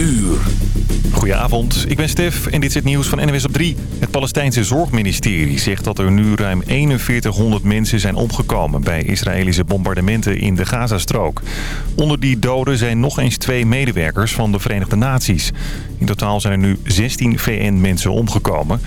uur. Goedenavond, ik ben Stef en dit is het nieuws van NWS op 3. Het Palestijnse Zorgministerie zegt dat er nu ruim 4100 mensen zijn omgekomen... bij Israëlische bombardementen in de Gazastrook. Onder die doden zijn nog eens twee medewerkers van de Verenigde Naties. In totaal zijn er nu 16 VN-mensen omgekomen.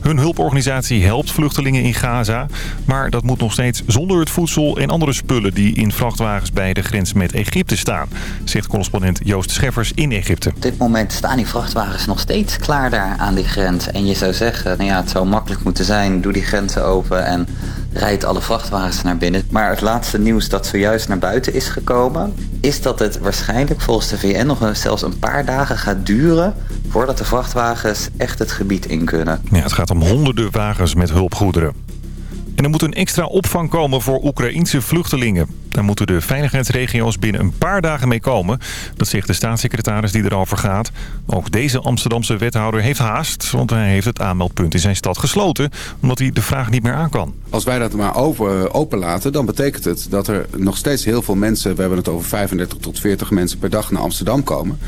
Hun hulporganisatie helpt vluchtelingen in Gaza... maar dat moet nog steeds zonder het voedsel en andere spullen... die in vrachtwagens bij de grens met Egypte staan... zegt correspondent Joost Scheffers in Egypte. Op dit moment staan die vrachtwagens nog steeds klaar daar aan die grens. En je zou zeggen, nou ja, het zou makkelijk moeten zijn, doe die grenzen open en rijd alle vrachtwagens naar binnen. Maar het laatste nieuws dat zojuist naar buiten is gekomen, is dat het waarschijnlijk volgens de VN nog zelfs een paar dagen gaat duren voordat de vrachtwagens echt het gebied in kunnen. Ja, het gaat om honderden wagens met hulpgoederen. En er moet een extra opvang komen voor Oekraïense vluchtelingen. Daar moeten de veiligheidsregio's binnen een paar dagen mee komen. Dat zegt de staatssecretaris die erover gaat. Ook deze Amsterdamse wethouder heeft haast, want hij heeft het aanmeldpunt in zijn stad gesloten, omdat hij de vraag niet meer aan kan. Als wij dat maar over, openlaten, dan betekent het dat er nog steeds heel veel mensen, we hebben het over 35 tot 40 mensen per dag naar Amsterdam komen.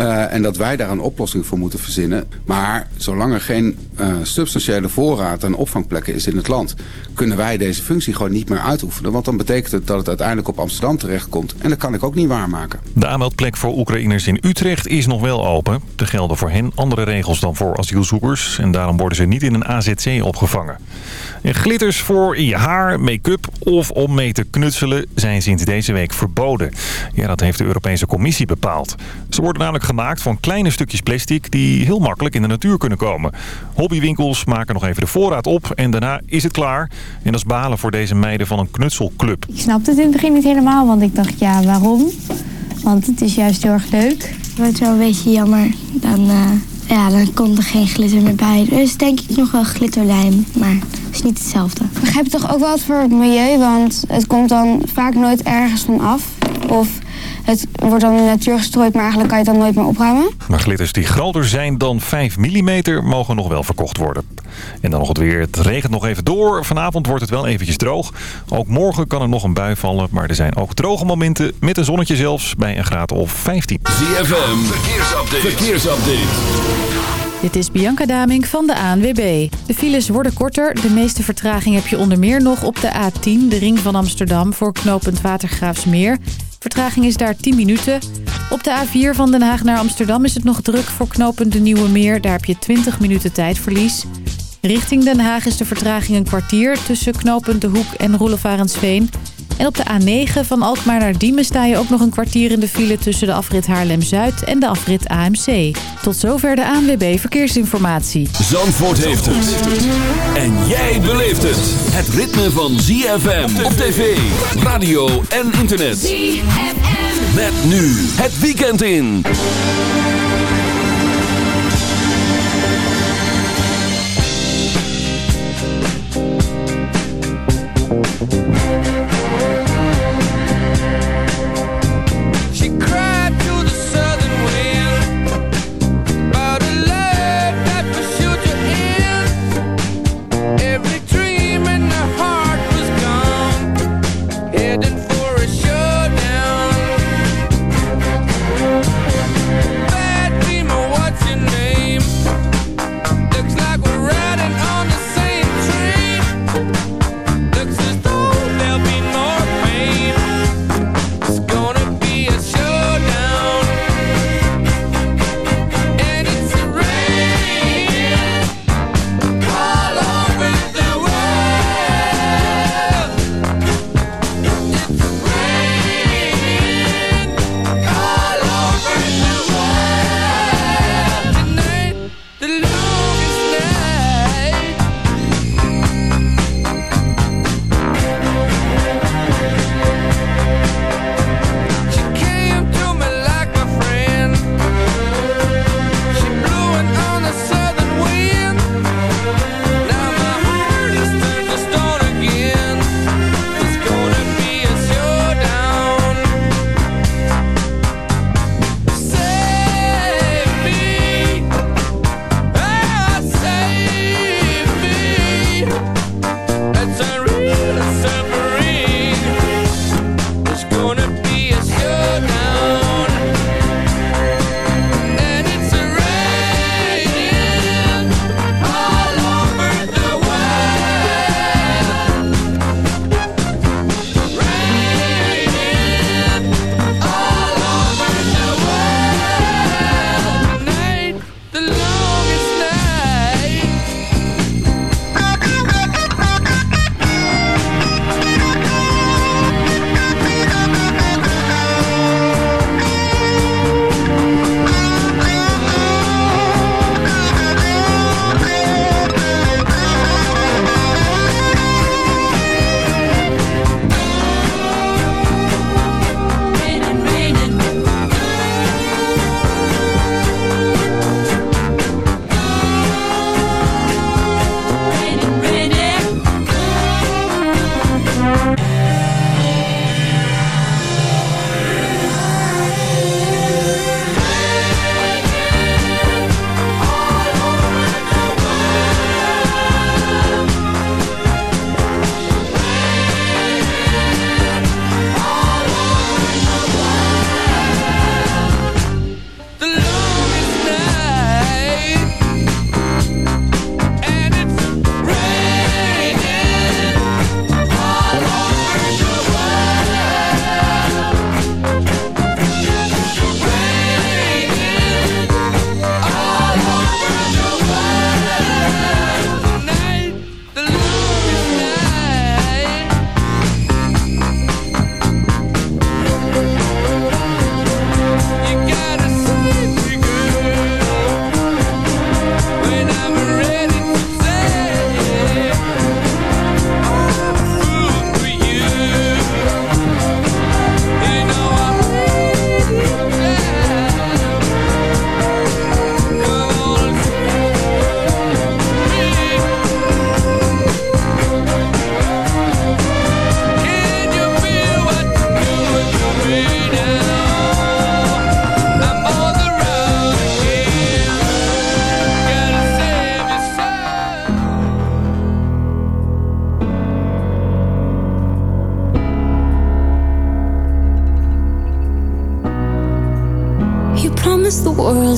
Uh, en dat wij daar een oplossing voor moeten verzinnen. Maar zolang er geen uh, substantiële voorraad aan opvangplekken is in het land, kunnen wij deze functie gewoon niet meer uitoefenen. Want dan betekent het dat het uiteindelijk op Amsterdam terechtkomt. En dat kan ik ook niet waarmaken. De aanmeldplek voor Oekraïners in Utrecht is nog wel open. Er gelden voor hen andere regels dan voor asielzoekers. En daarom worden ze niet in een AZC opgevangen. En glitters voor je haar, make-up of om mee te knutselen zijn sinds deze week verboden. Ja, dat heeft de Europese Commissie bepaald. Ze worden namelijk gemaakt van kleine stukjes plastic die heel makkelijk in de natuur kunnen komen. Hobbywinkels maken nog even de voorraad op en daarna is het klaar. En dat is balen voor deze meiden van een knutselclub. Ik snapte het in het begin niet helemaal, want ik dacht ja, waarom? Want het is juist heel erg leuk. Het wordt wel een beetje jammer. Dan, uh, ja, dan komt er geen glitter meer bij. Dus denk ik nog wel glitterlijm, maar het is niet hetzelfde. Ik begrijp toch ook wel wat voor het milieu, want het komt dan vaak nooit ergens van af. Of het wordt dan in de natuur gestrooid, maar eigenlijk kan je het dan nooit meer opruimen. Maar glitters die groter zijn dan 5 mm mogen nog wel verkocht worden. En dan nog het weer. Het regent nog even door. Vanavond wordt het wel eventjes droog. Ook morgen kan er nog een bui vallen. Maar er zijn ook droge momenten met een zonnetje zelfs bij een graad of 15. ZFM, verkeersupdate. verkeersupdate. Dit is Bianca Daming van de ANWB. De files worden korter. De meeste vertraging heb je onder meer nog op de A10, de ring van Amsterdam, voor knooppunt Watergraafsmeer. Vertraging is daar 10 minuten. Op de A4 van Den Haag naar Amsterdam is het nog druk voor knooppunt de Nieuwe Meer. Daar heb je 20 minuten tijdverlies. Richting Den Haag is de vertraging een kwartier tussen knooppunt De Hoek en Roelofarensveen. En op de A9 van Alkmaar naar Diemen sta je ook nog een kwartier in de file tussen de afrit Haarlem-Zuid en de afrit AMC. Tot zover de ANWB Verkeersinformatie. Zandvoort heeft het. En jij beleeft het. Het ritme van ZFM op tv, radio en internet. ZFM. Met nu het weekend in.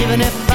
Even if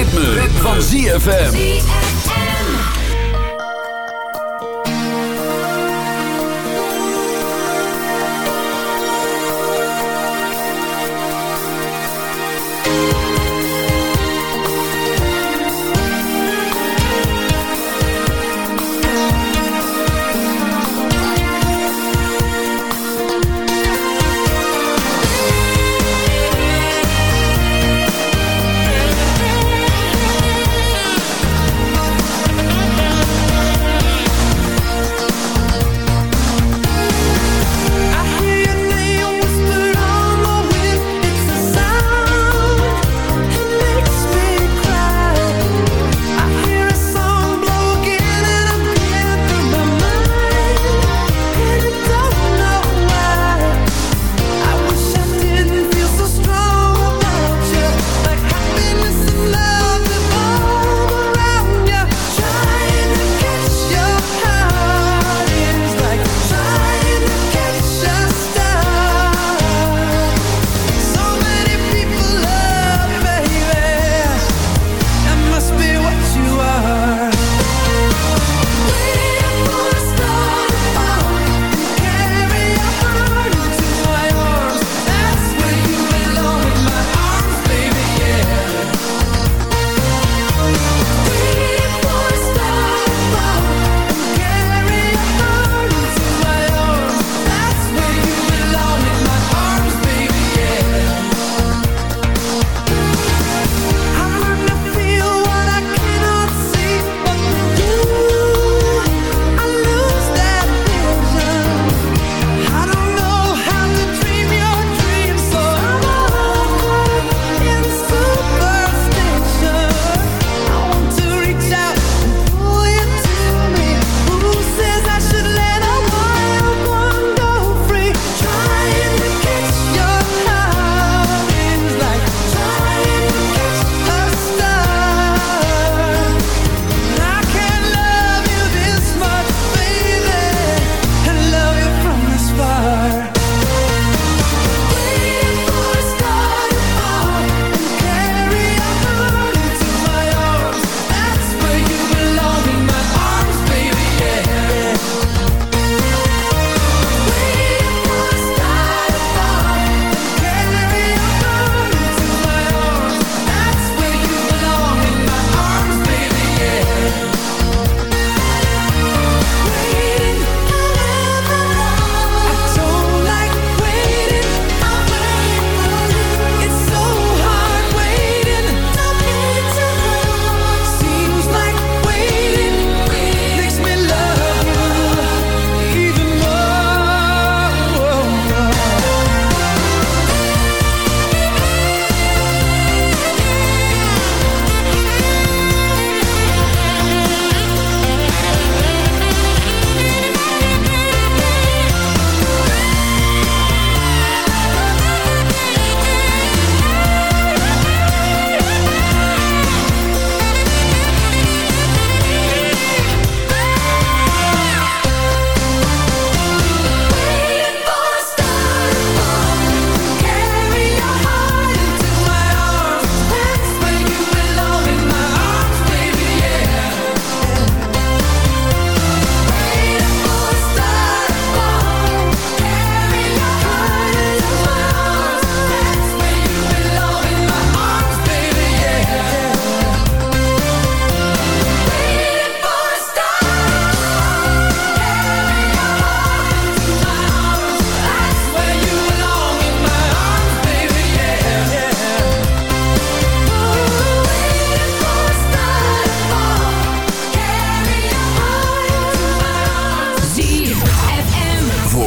Ritme, van ZFM.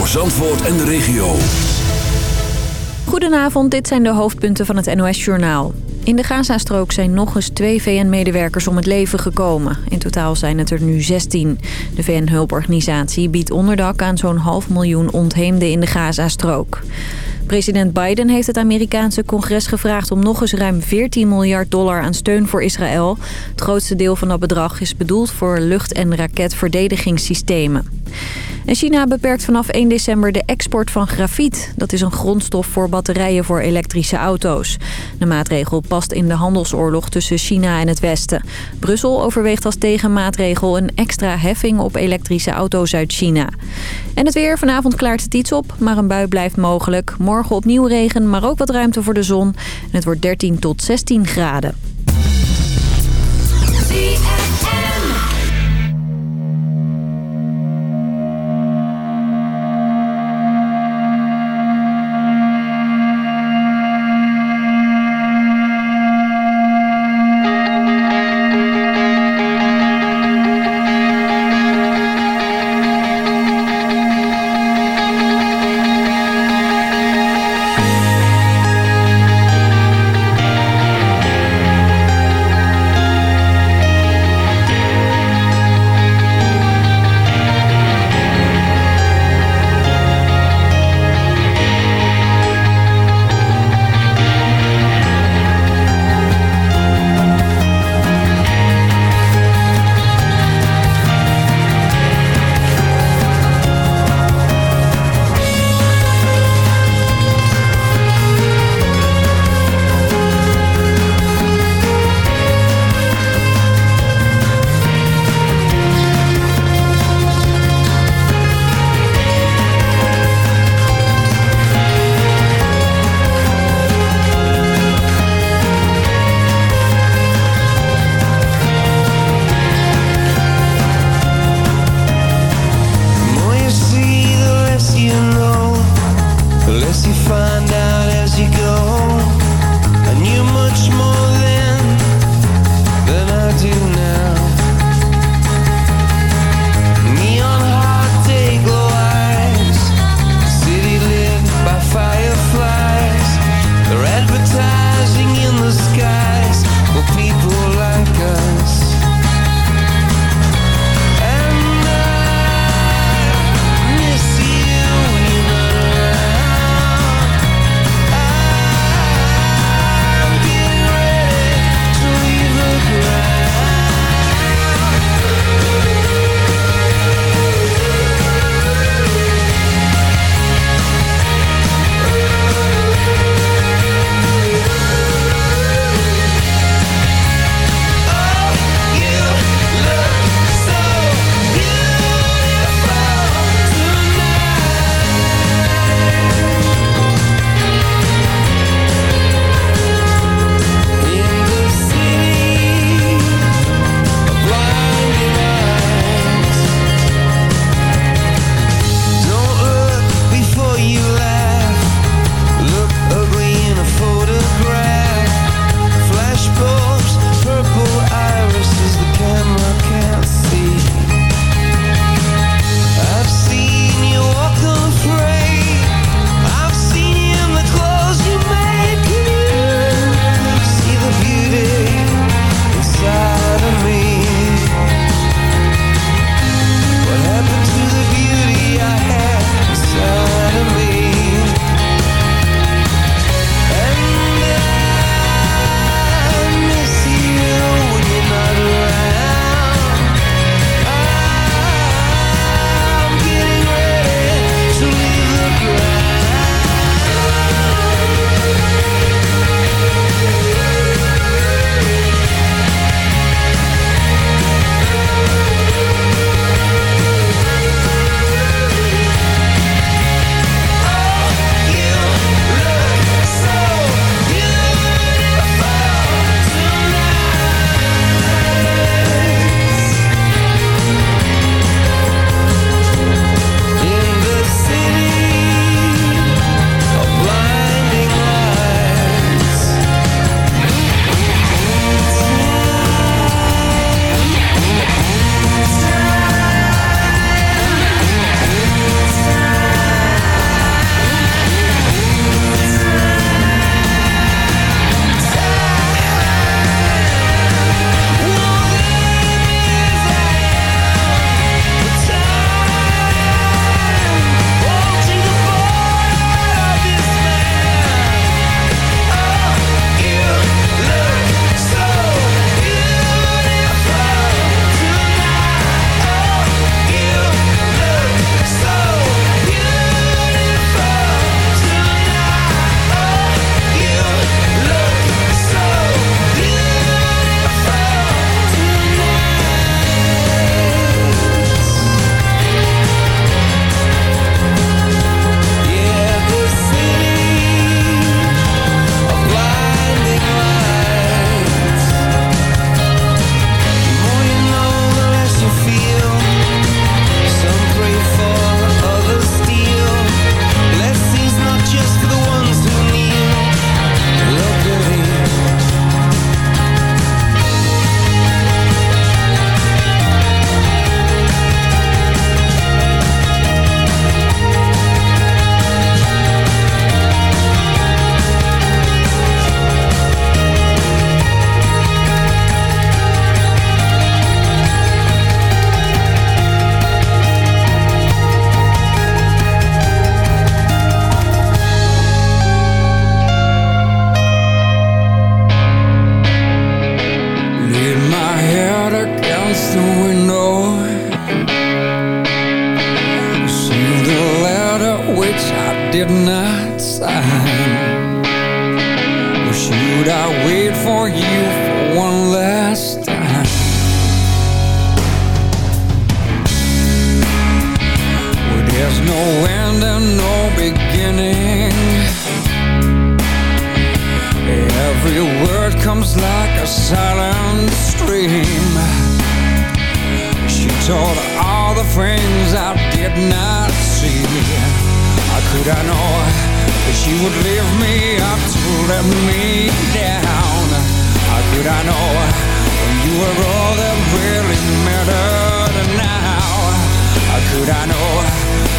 Voor Zandvoort en de regio. Goedenavond, dit zijn de hoofdpunten van het NOS-journaal. In de Gazastrook zijn nog eens twee VN-medewerkers om het leven gekomen. In totaal zijn het er nu 16. De VN-hulporganisatie biedt onderdak aan zo'n half miljoen ontheemden in de Gazastrook. President Biden heeft het Amerikaanse congres gevraagd om nog eens ruim 14 miljard dollar aan steun voor Israël. Het grootste deel van dat bedrag is bedoeld voor lucht- en raketverdedigingssystemen. China beperkt vanaf 1 december de export van grafiet. Dat is een grondstof voor batterijen voor elektrische auto's. De maatregel past in de handelsoorlog tussen China en het Westen. Brussel overweegt als tegenmaatregel een extra heffing op elektrische auto's uit China. En het weer. Vanavond klaart het iets op, maar een bui blijft mogelijk. Morgen opnieuw regen, maar ook wat ruimte voor de zon. En het wordt 13 tot 16 graden.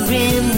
Of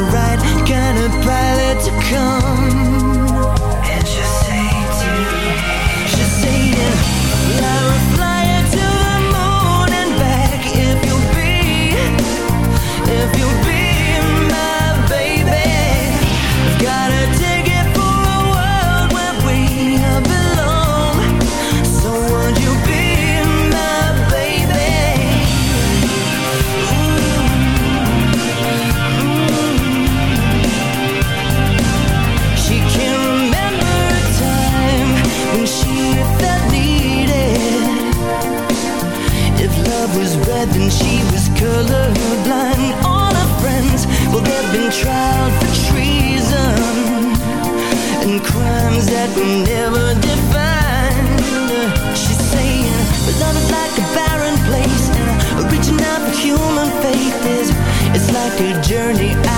journey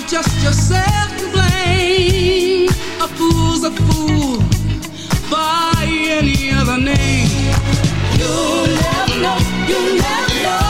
have just yourself to blame. A fool's a fool by any other name. You'll never know, You'll never know.